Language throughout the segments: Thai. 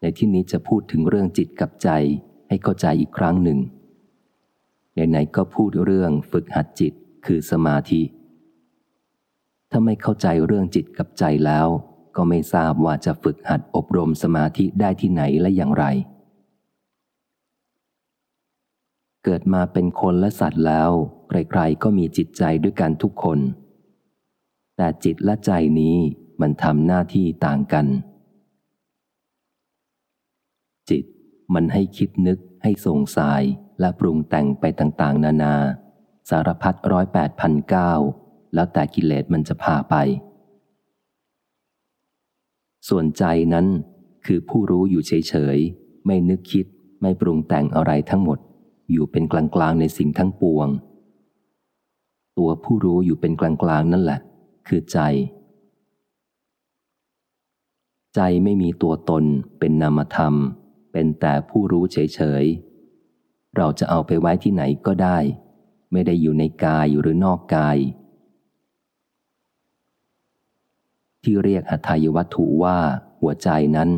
ในที่นี้จะพูดถึงเรื่องจิตกับใจให้เข้าใจอีกครั้งหนึ่งไหนๆก็พูดเรื่องฝึกหัดจิตคือสมาธิ ถ้าไม่เข้าใจเรื่องจิตกับใจแล้ว ก็ไม่ทราบว่าจะฝึกหัดอบรมสมาธิได้ที่ไหนและอย่างไร เกิดมาเป็นคนและสัตว์แล้ว ใครๆก็มีจิตใจด้วยกันทุกคน แต่จิตและใจนี้มันทำหน้าที่ต่างกัน จิต มันให้คิดนึกให้ส่งสายและปรุงแต่งไปต่างๆ นานา สารพัดร้อยแปดพันเก้าแล้วแต่กิเลสมันจะพาไป ส่วนใจนั้นคือผู้รู้อยู่เฉยๆ ไม่นึกคิดไม่ปรุงแต่งอะไรทั้งหมด อยู่เป็นกลางๆในสิ่งทั้งปวง ตัวผู้รู้อยู่เป็นกลางๆนั่นแหละ คือใจ ใจไม่มีตัวตนเป็นนามธรรม เป็นแต่ผู้รู้เฉยๆ เราจะเอาไปไว้ที่ไหนก็ได้ ไม่ได้อยู่ในกายหรือนอกกาย ที่เรียกอัตายวัตถุว่าหัวใจนั้น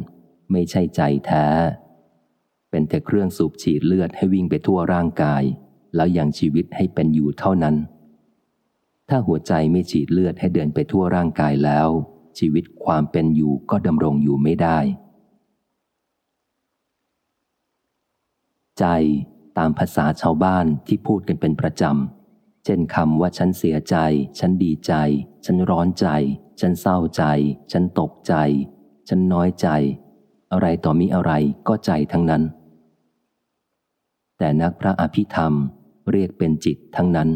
ไม่ใช่ใจแท้ เป็นแต่เครื่องสูบฉีดเลือดให้วิ่งไปทั่วร่างกาย แล้วยังชีวิตให้เป็นอยู่เท่านั้น ถ้าหัวใจไม่ฉีดเลือดให้เดินไปทั่วร่างกายแล้ว ชีวิตความเป็นอยู่ก็ดำรงอยู่ไม่ได้ ใจตามภาษาชาวบ้านที่พูดกันเป็นประจำ เช่นคำว่าฉันเสียใจ ฉันดีใจ ฉันร้อนใจ ฉันเศร้าใจ ฉันตกใจ ฉันน้อยใจ อะไรต่อมีอะไรก็ใจทั้งนั้น แต่นักพระอภิธรรมเรียกเป็นจิตทั้งนั้น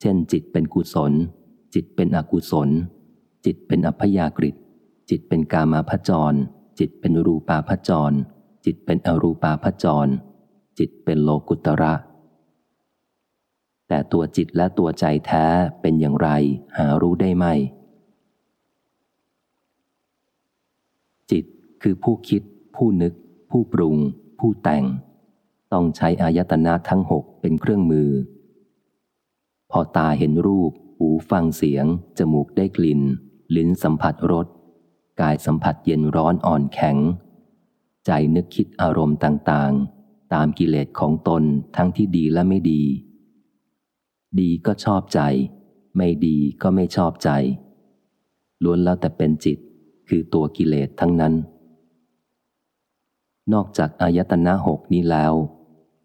เช่นจิตเป็นกุศล จิตเป็นอกุศล จิตเป็นอัพยากฤิจิตเป็นกามาพจร จิตเป็นรูปาพจร จิตเป็นอรูปาพจร จิตเป็นโลกุตระ แต่ตัวจิตและตัวใจแท้เป็นอย่างไรหารู้ได้ไหม จิตคือผู้คิด ผู้นึก ผู้ปรุง ผู้แต่ง ต้องใช้อายตนะทั้งหกเป็นเครื่องมือ พอตาเห็นรูป หูฟังเสียง จมูกได้กลิ่น ลิ้นสัมผัสรสกายสัมผัสเย็นร้อนอ่อนแข็ง ใจนึกคิดอารมณ์ต่างๆ ตามกิเลสของตนทั้งที่ดีและไม่ดี ดีก็ชอบใจ ไม่ดีก็ไม่ชอบใจ ล้วนแล้วแต่เป็นจิตคือตัวกิเลสทั้งนั้น นอกจากอายตนะหกนี้แล้ว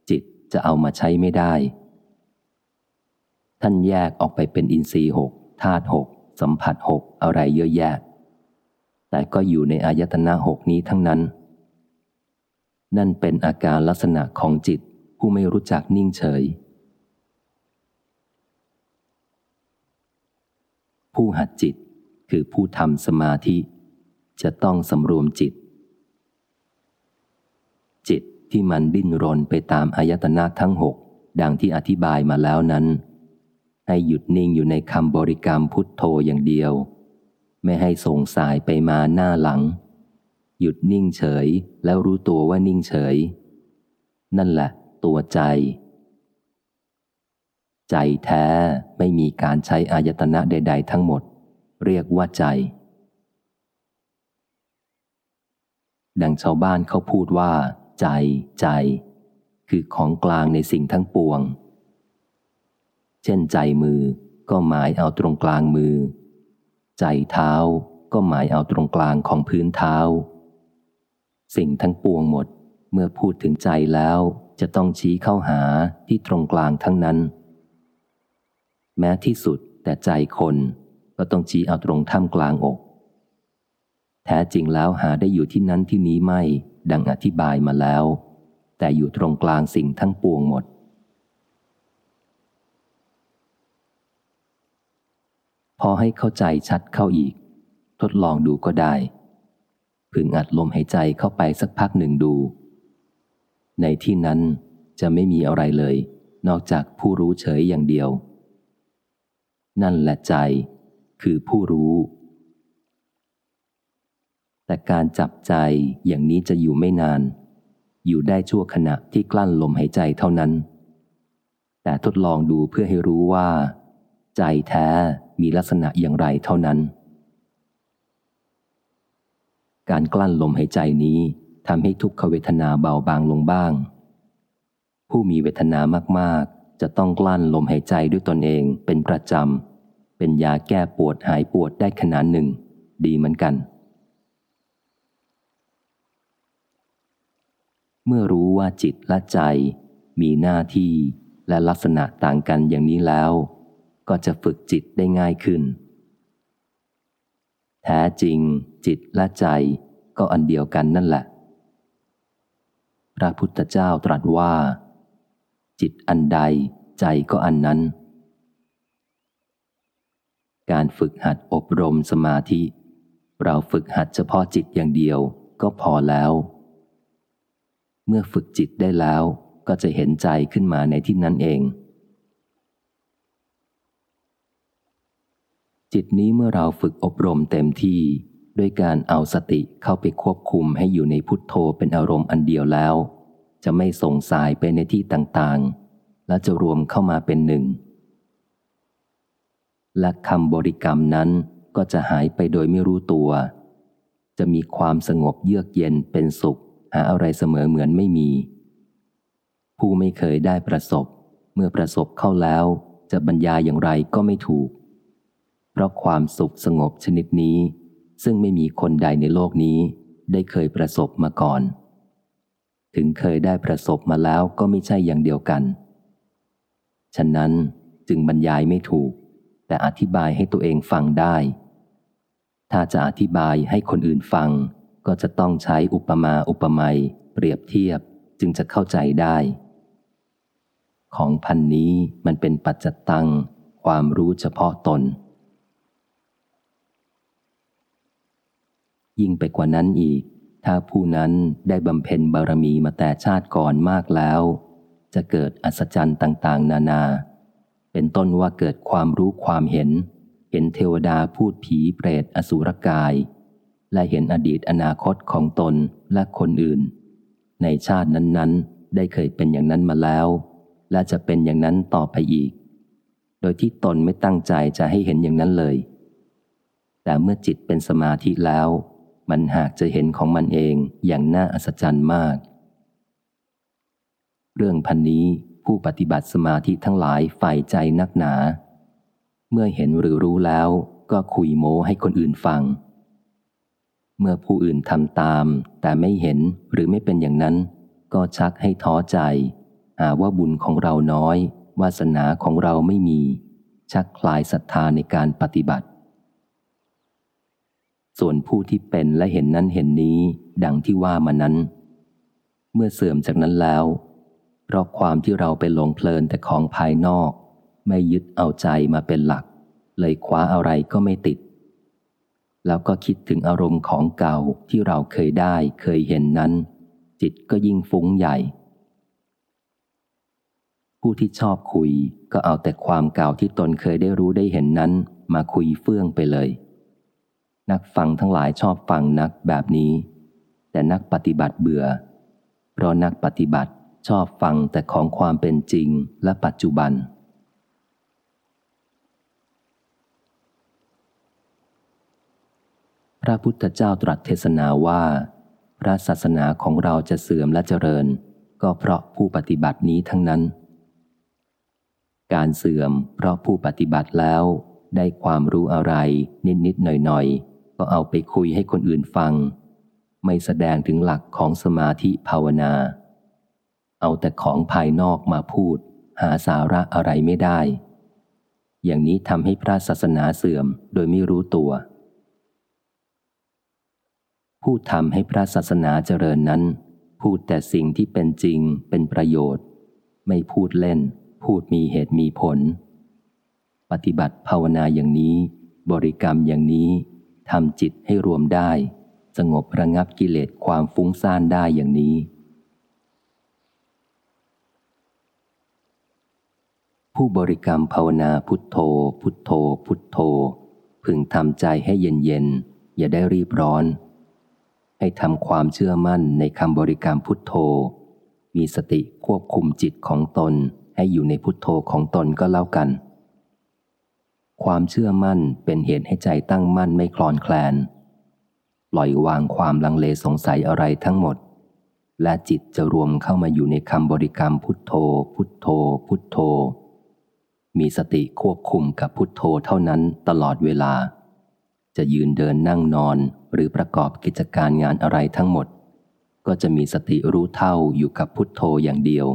จิตจะเอามาใช้ไม่ได้ ท่านแยกออกไปเป็นอินทรีย์หกธาตุหกสัมผัสหกอะไรเยอะแยะ แต่ก็อยู่ในอายตนะหกนี้ทั้งนั้น นั่นเป็นอาการลักษณะของจิตผู้ไม่รู้จักนิ่งเฉย ผู้หัดจิตคือผู้ทำสมาธิ จะต้องสำรวมจิต จิตที่มันดิ้นรนไปตามอายตนะทั้งหกดังที่อธิบายมาแล้วนั้น ให้หยุดนิ่งอยู่ในคำบริกรรมพุทโธอย่างเดียว ไม่ให้ส่งสายไปมาหน้าหลัง หยุดนิ่งเฉย แล้วรู้ตัวว่านิ่งเฉย นั่นแหละ ตัวใจ ใจแท้ไม่มีการใช้อายตนะใด ๆ ทั้งหมด เรียกว่าใจ ดังชาวบ้านเขาพูดว่า ใจ ใจ คือของกลางในสิ่งทั้งปวง เช่นใจมือก็หมายเอาตรงกลางมือ ใจเท้าก็หมายเอาตรงกลางของพื้นเท้า สิ่งทั้งปวงหมด เมื่อพูดถึงใจแล้วจะต้องชี้เข้าหาที่ตรงกลางทั้งนั้น แม้ที่สุดแต่ใจคนก็ต้องชี้เอาตรงท่ามกลางอก แท้จริงแล้วหาได้อยู่ที่นั้นที่นี้ไม่ ดังอธิบายมาแล้ว แต่อยู่ตรงกลางสิ่งทั้งปวงหมด พอให้เข้าใจชัดเข้าอีก ทดลองดูก็ได้ พึงอัดลมหายใจเข้าไปสักพักหนึ่งดู ในที่นั้นจะไม่มีอะไรเลย นอกจากผู้รู้เฉยอย่างเดียว นั่นแหละใจ คือผู้รู้ แต่การจับใจอย่างนี้จะอยู่ไม่นาน อยู่ได้ชั่วขณะที่กลั้นลมหายใจเท่านั้น แต่ทดลองดูเพื่อให้รู้ว่า ใจแท้มีลักษณะอย่างไรเท่านั้น การกลั้นลมหายใจนี้ทำให้ทุกขเวทนาเบาบางลงบ้าง ผู้มีเวทนามากๆ จะต้องกลั้นลมหายใจด้วยตนเองเป็นประจำ เป็นยาแก้ปวดหายปวดได้ขนาดหนึ่ง ดีเหมือนกัน เมื่อรู้ว่าจิตและใจ มีหน้าที่และลักษณะต่างกันอย่างนี้แล้ว ก็จะฝึกจิตได้ง่ายขึ้น แท้จริง จิตและใจก็อันเดียวกันนั่นแหละ พระพุทธเจ้าตรัสว่า จิตอันใดใจก็อันนั้น การฝึกหัดอบรมสมาธิ เราฝึกหัดเฉพาะจิตอย่างเดียวก็พอแล้ว เมื่อฝึกจิตได้แล้วก็จะเห็นใจขึ้นมาในที่นั้นเอง จิตนี้เมื่อเราฝึกอบรมเต็มที่ ด้วยการเอาสติเข้าไปควบคุมให้อยู่ในพุทโธเป็นอารมณ์อันเดียวแล้ว จะไม่ส่งสายไปในที่ต่างๆ และจะรวมเข้ามาเป็นหนึ่ง และคำบริกรรมนั้นก็จะหายไปโดยไม่รู้ตัว จะมีความสงบเยือกเย็นเป็นสุข หาอะไรเสมอเหมือนไม่มี ผู้ไม่เคยได้ประสบ เมื่อประสบเข้าแล้ว จะบรรยายอย่างไรก็ไม่ถูก เพราะความสุขสงบชนิดนี้ ซึ่งไม่มีคนใดในโลกนี้ได้เคยประสบมาก่อน ถึงเคยได้ประสบมาแล้วก็ไม่ใช่อย่างเดียวกัน ฉะนั้นจึงบรรยายไม่ถูก แต่อธิบายให้ตัวเองฟังได้ ถ้าจะอธิบายให้คนอื่นฟัง ก็จะต้องใช้อุปมาอุปไมยเปรียบเทียบจึงจะเข้าใจได้ ของพันนี้มันเป็นปัจจตัง ความรู้เฉพาะตน ยิ่งไปกว่านั้นอีก ถ้าผู้นั้นได้บำเพ็ญบารมีมาแต่ชาติก่อนมากแล้ว จะเกิดอัศจรรย์ต่าง ๆ นานา เป็นต้นว่าเกิดความรู้ความเห็น เห็นเทวดาพูดผีเปรตอสุรกาย และเห็นอดีตอนาคตของตนและคนอื่น ในชาตินั้น ๆ ได้เคยเป็นอย่างนั้นมาแล้ว และจะเป็นอย่างนั้นต่อไปอีก โดยที่ตนไม่ตั้งใจจะให้เห็นอย่างนั้นเลย แต่เมื่อจิตเป็นสมาธิแล้ว มันหากจะเห็นของมันเองอย่างน่าอัศจรรย์มาก เรื่องพันนี้ผู้ปฏิบัติสมาธิทั้งหลายฝ่ายใจนักหนา เมื่อเห็นหรือรู้แล้วก็คุยโม้ให้คนอื่นฟัง เมื่อผู้อื่นทำตาม แต่ไม่เห็นหรือไม่เป็นอย่างนั้น ก็ชักให้ท้อใจ หาว่าบุญของเราน้อย วาสนาของเราไม่มี ชักคลายศรัทธาในการปฏิบัติ ส่วนผู้ที่เป็นและเห็นนั้นเห็นนี้ดังที่ว่ามานั้น เมื่อเสื่อมจากนั้นแล้ว เพราะความที่เราไปหลงเพลินแต่ของภายนอก ไม่ยึดเอาใจมาเป็นหลัก เลยคว้าอะไรก็ไม่ติด แล้วก็คิดถึงอารมณ์ของเก่าที่เราเคยได้เคยเห็นนั้น จิตก็ยิ่งฟุ้งใหญ่ ผู้ที่ชอบคุยก็เอาแต่ความเก่าที่ตนเคยได้รู้ได้เห็นนั้น มาคุยเฟื่องไปเลย นักฟังทั้งหลายชอบฟังนักแบบนี้ แต่นักปฏิบัติเบื่อ เพราะนักปฏิบัติชอบฟังแต่ของความเป็นจริงและปัจจุบัน พระพุทธเจ้าตรัสเทศนาว่า พระศาสนาของเราจะเสื่อมและเจริญ ก็เพราะผู้ปฏิบัตินี้ทั้งนั้น การเสื่อมเพราะผู้ปฏิบัติแล้วได้ความรู้อะไรนิดๆหน่อยๆ ก็เอาไปคุยให้คนอื่นฟัง ไม่แสดงถึงหลักของสมาธิภาวนา เอาแต่ของภายนอกมาพูด หาสาระอะไรไม่ได้ อย่างนี้ทำให้พระศาสนาเสื่อมโดยไม่รู้ตัว ผู้ทำให้พระศาสนาเจริญนั้น พูดแต่สิ่งที่เป็นจริงเป็นประโยชน์ ไม่พูดเล่น พูดมีเหตุมีผล ปฏิบัติภาวนาอย่างนี้ บริกรรมอย่างนี้ ทำจิตให้รวมได้ สงบระงับกิเลสความฟุ้งซ่านได้อย่างนี้ ผู้บริกรรมภาวนาพุทโธ พุทโธ พุทโธ พึงทำใจให้เย็นเย็น อย่าได้รีบร้อน ให้ทำความเชื่อมั่นในคำบริกรรมพุทโธ มีสติควบคุมจิตของตนให้อยู่ในพุทโธของตนก็แล้วกัน ความเชื่อมั่นเป็นเหตุให้ใจตั้งมั่นไม่คลอนแคลน ปล่อยวางความลังเลสงสัยอะไรทั้งหมด และจิตจะรวมเข้ามาอยู่ในคำบริกรรมพุทโธ พุทโธ พุทโธ มีสติควบคุมกับพุทโธเท่านั้นตลอดเวลา จะยืนเดินนั่งนอนหรือประกอบกิจการงานอะไรทั้งหมด ก็จะมีสติรู้เท่าอยู่กับพุทโธอย่างเดียว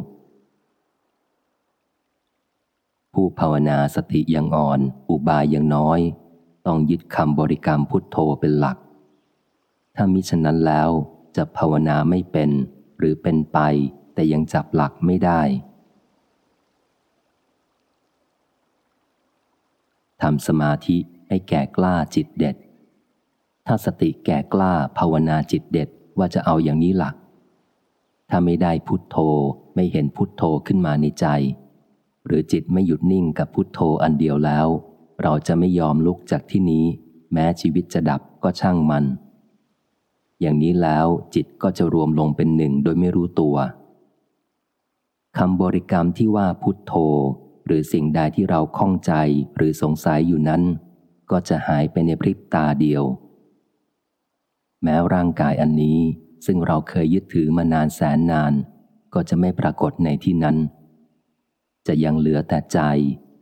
ผู้ภาวนาสติยังอ่อน อุบายยังน้อย ต้องยึดคำบริกรรมพุทโธเป็นหลัก ถ้ามิฉะนั้นแล้วจะภาวนาไม่เป็น หรือเป็นไปแต่ยังจับหลักไม่ได้ทำสมาธิให้แก่กล้าจิตเด็ด ถ้าสติแก่กล้าภาวนาจิตเด็ดว่าจะเอาอย่างนี้หลัก ถ้าไม่ได้พุทโธไม่เห็นพุทโธขึ้นมาในใจ หรือจิตไม่หยุดนิ่งกับพุทโธอันเดียวแล้ว เราจะไม่ยอมลุกจากที่นี้ แม้ชีวิตจะดับก็ช่างมัน อย่างนี้แล้วจิตก็จะรวมลงเป็นหนึ่งโดยไม่รู้ตัวคำบริกรรมที่ว่าพุทโธ หรือสิ่งใดที่เราข้องใจหรือสงสัยอยู่นั้น ก็จะหายไปในพริบตาเดียว แม้ร่างกายอันนี้ซึ่งเราเคยยึดถือมานานแสนนาน ก็จะไม่ปรากฏในที่นั้น จะยังเหลือแต่ใจ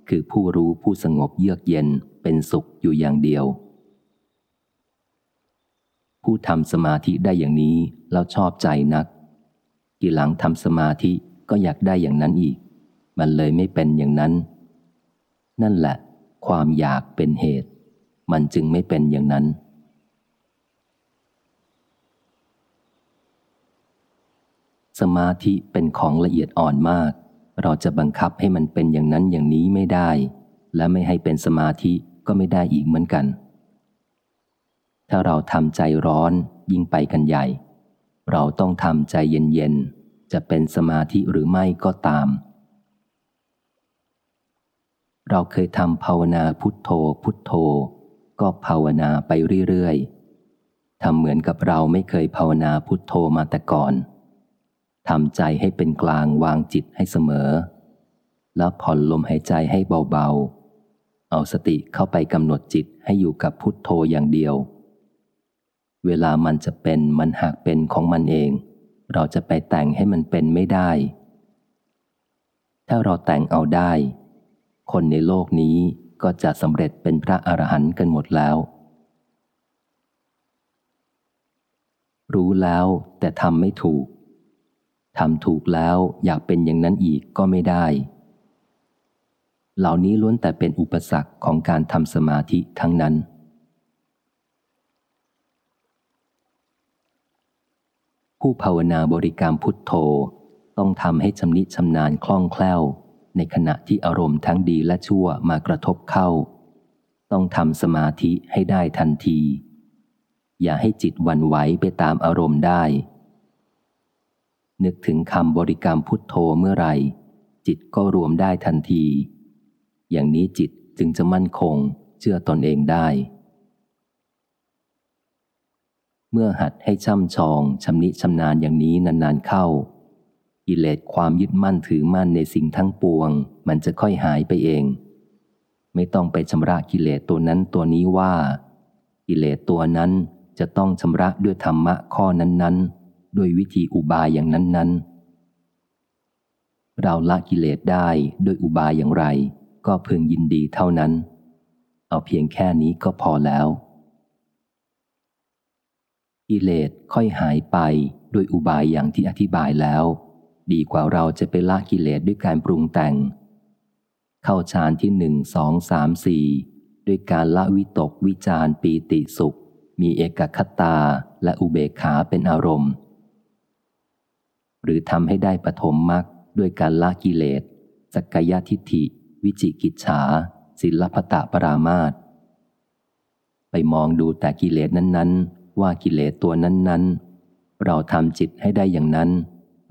คือผู้รู้ผู้สงบเยือกเย็นเป็นสุขอยู่อย่างเดียว ผู้ทำสมาธิได้อย่างนี้แล้วชอบใจนักที่หลังทำสมาธิก็อยากได้อย่างนั้นอีก มันเลยไม่เป็นอย่างนั้น นั่นแหละ ความอยากเป็นเหตุ มันจึงไม่เป็นอย่างนั้นสมาธิเป็นของละเอียดอ่อนมาก เราจะบังคับให้มันเป็นอย่างนั้นอย่างนี้ไม่ได้ และไม่ให้เป็นสมาธิก็ไม่ได้อีกเหมือนกัน ถ้าเราทำใจร้อนยิ่งไปกันใหญ่ เราต้องทำใจเย็นๆ จะเป็นสมาธิหรือไม่ก็ตาม เราเคยทำภาวนาพุทโธพุทโธ ก็ภาวนาไปเรื่อยๆทำเหมือนกับเราไม่เคยภาวนาพุทโธมาแต่ก่อน ทำใจให้เป็นกลางวางจิตให้เสมอ แล้วผ่อนลมหายใจให้เบาๆ เอาสติเข้าไปกำหนดจิตให้อยู่กับพุทโธอย่างเดียว เวลามันจะเป็นมันหากเป็นของมันเอง เราจะไปแต่งให้มันเป็นไม่ได้ ถ้าเราแต่งเอาได้ คนในโลกนี้ก็จะสำเร็จเป็นพระอรหันต์กันหมดแล้ว รู้แล้วแต่ทำไม่ถูก ทำถูกแล้วอยากเป็นอย่างนั้นอีกก็ไม่ได้ เหล่านี้ล้วนแต่เป็นอุปสรรคของการทำสมาธิทั้งนั้น ผู้ภาวนาบริกรรมพุทโธต้องทำให้ชำนิชำนาญคล่องแคล่ว ในขณะที่อารมณ์ทั้งดีและชั่วมากระทบเข้า ต้องทำสมาธิให้ได้ทันที อย่าให้จิตวันไหวไปตามอารมณ์ได้ นึกถึงคำบริกรรมพุทโธเมื่อไรจิตก็รวมได้ทันที อย่างนี้จิตจึงจะมั่นคงเชื่อตนเองได้ เมื่อหัดให้ช่ำชองชำนิชำนาญอย่างนี้นานๆเข้ากิเลสความยึดมั่นถือมั่นในสิ่งทั้งปวง มันจะค่อยหายไปเอง ไม่ต้องไปชำระกิเลสตัวนั้นตัวนี้ว่า กิเลสตัวนั้นจะต้องชำระด้วยธรรมะข้อนั้นๆ ด้วยวิธีอุบายอย่างนั้นๆ เราละกิเลสได้ด้วยอุบายอย่างไร ก็พึงยินดีเท่านั้น เอาเพียงแค่นี้ก็พอแล้ว กิเลสค่อยหายไปด้วยอุบายอย่างที่อธิบายแล้ว ดีกว่าเราจะไปละกิเลสด้วยการปรุงแต่ง เข้าฌานที่หนึ่งสองสามสี่ด้วยการละวิตกวิจารปีติสุข มีเอกคตาและอุเบกขาเป็นอารมณ์ หรือทำให้ได้ปฐมมรรคด้วยการละกิเลสสักกายทิฏฐิ วิจิกิจฉาศิลปตะปรามาตไปมองดูแต่กิเลสนั้นๆ ว่ากิเลสตัวนั้นๆ เราทำจิตให้ได้อย่างนั้น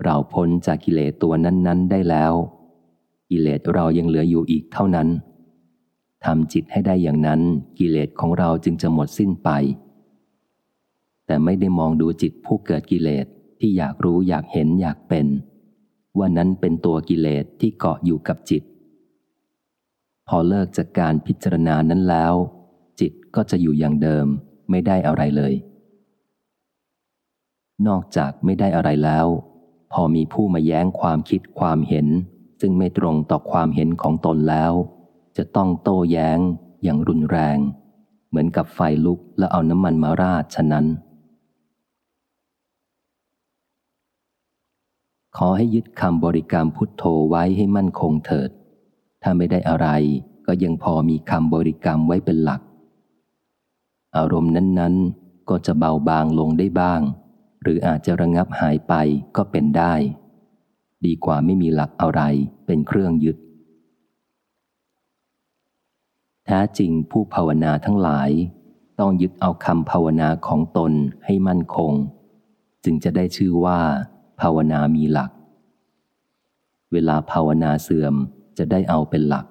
เราพ้นจากกิเลสตัวนั้นๆ ได้แล้ว กิเลสเรายังเหลืออยู่อีกเท่านั้นทำจิตให้ได้อย่างนั้นกิเลสของเราจึงจะหมดสิ้นไป แต่ไม่ได้มองดูจิตผู้เกิดกิเลส ที่อยากรู้อยากเห็นอยากเป็น ว่านั้นเป็นตัวกิเลสที่เกาะอยู่กับจิต พอเลิกจากการพิจารณานั้นแล้ว จิตก็จะอยู่อย่างเดิมไม่ได้อะไรเลย นอกจากไม่ได้อะไรแล้ว พอมีผู้มาแย้งความคิดความเห็น ซึ่งไม่ตรงต่อความเห็นของตนแล้ว จะต้องโต้แย้งอย่างรุนแรง เหมือนกับไฟลุกแล้วเอาน้ำมันมาราดฉะนั้น ขอให้ยึดคำบริกรรมพุทโธไว้ให้มั่นคงเถิด ถ้าไม่ได้อะไรก็ยังพอมีคำบริกรรมไว้เป็นหลัก อารมณ์นั้นๆ ก็จะเบาบางลงได้บ้าง หรืออาจจะระงับหายไปก็เป็นได้ ดีกว่าไม่มีหลักอะไรเป็นเครื่องยึด แท้จริงผู้ภาวนาทั้งหลาย ต้องยึดเอาคำภาวนาของตนให้มั่นคง จึงจะได้ชื่อว่า ภาวนามีหลัก เวลาภาวนาเสื่อมจะได้เอาเป็นหลัก